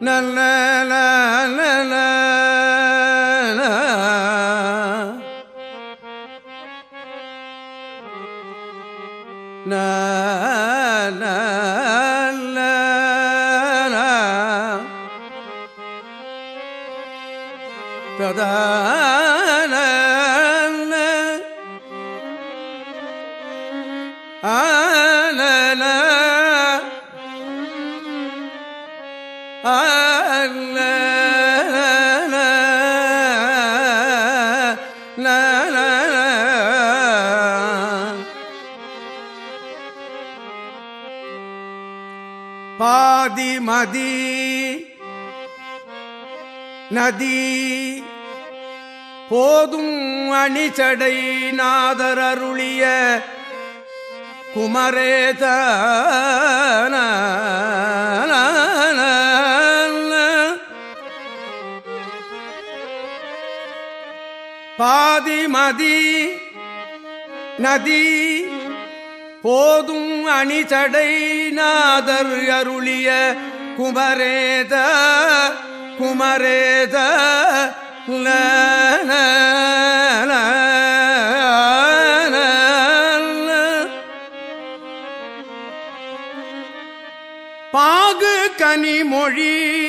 நல்ல நல்ல பாதிமதி நதி போதும் அணிச்சடை நாதரருளிய குமரேதா பாதிமதி நதி. போதும் அணிச்சடை நாதர் அருளிய குமரேத குமரேத. ல, ல, ல, பாகு கனிமொழி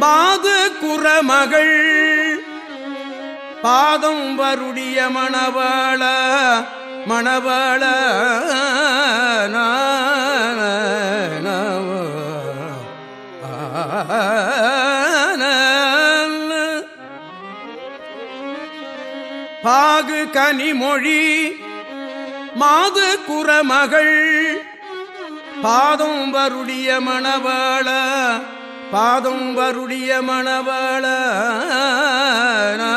பாது குறமகள். பாதம் வருடிய மணவாள மணவாள பாகு கனிமொழி மாது குறமகள் பாதம் வருடிய மணவாள பாதம் வருடிய மணவள நா,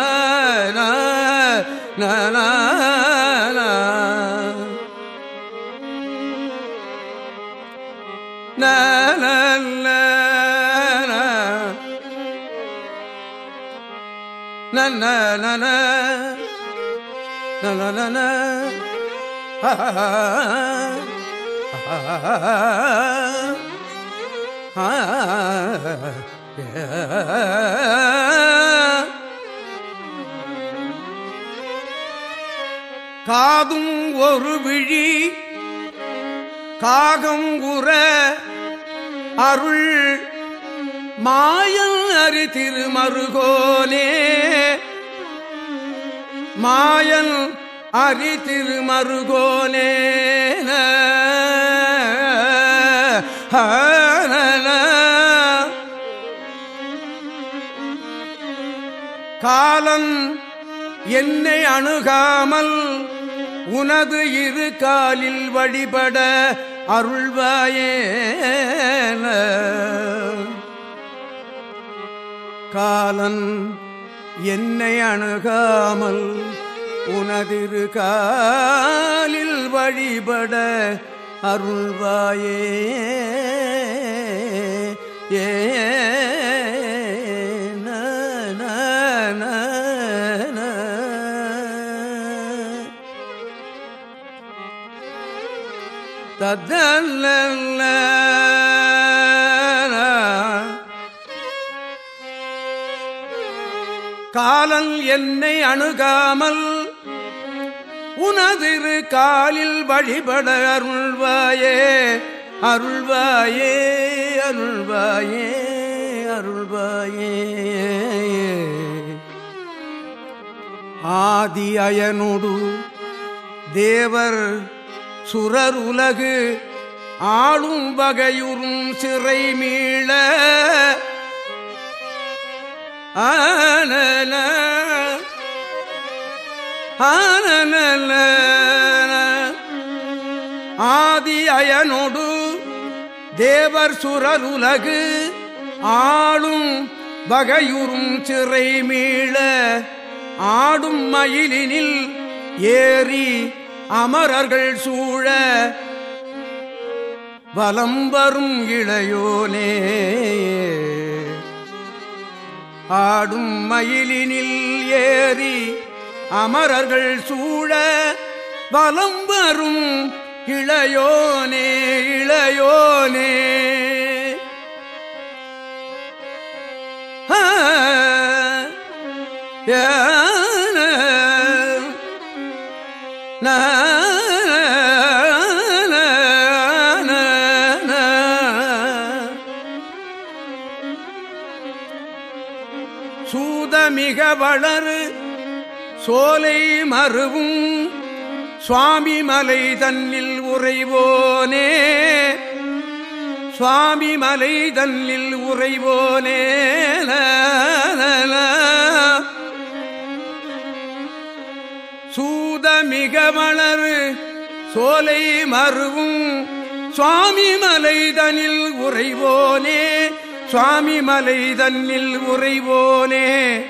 ஆ. காதும் ஒரு விழி காகம் உற அருள். மாயல் அறி திருமருகோலே மாயன் அரி திருமருகோலே திருமருகோனே காலன் என்னை அணுகாமல் உனது இரு காலில் வழிபட அருள்வாயே காலன் என்னை அணுகாமல் உனதிரு காலில் வழிபட அருள்வாயே ஏ ததல்ல காலன் என்னை அணுகாமல் உனதிரு காலில் வழிபட அருள்வாயே அருள்வாயே அருள்வாயே அருள்வாயே. ஆதி அயனுடு தேவர் சுரர் உலகு ஆளும் வகையுறும் சிறை மீள. ஆனல ஆனல ஆதி அயனொடு தேவர் சுரருலகு ஆளும் வகையுறும் சிறை மீள. ஆடும் மயிலினில் ஏறி அமரர்கள் சூழ வலம் வரும் இளையோனே. ஆடும் மயிலினில் ஏறி அமரர்கள் சூழ வலம் வரும் இளையோனே. மிக வளரு. சோலை மறுவும் சுவாமி மலை தன்னில் உறைவோனே. சுவாமி மலை தன்னில் உறைவோனே. சூத மிக வளரு. சோலை மறுவும் சுவாமி மலை தனில் உறைவோனே. சுவாமி மலை தன்னில் உறைவோனே.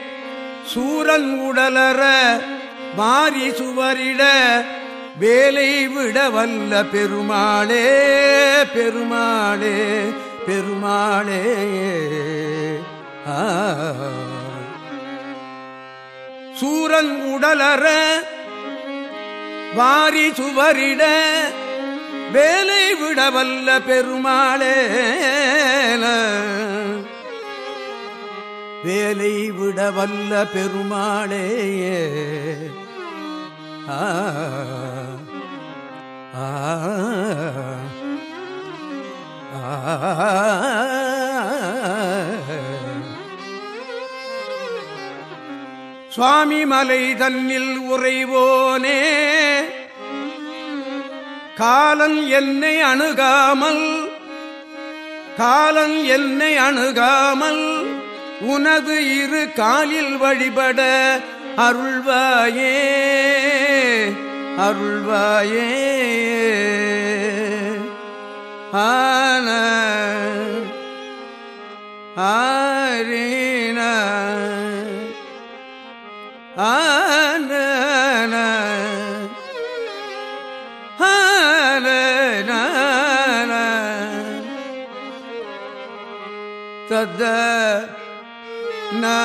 சூரன் உடலற மாறி சுவரிட வேலை விட வல்ல பெருமாளே பெருமாளே பெருமாளே. சூரன் உடலற வாரி சுவரிட வேலை விட வல்ல பெருமாளே. வேலை விட வல்ல பெருமாளே ஆ ஆ. சுவாமி மலை தன்னில் உறைவோனே. காலன் என்னை அணுகாமல் காலன் என்னை அணுகாமல் உனது இரு காலில் வழிபட அருள்வாயே அருள்வாயே. ஆன ஆரீன ஆன தத ना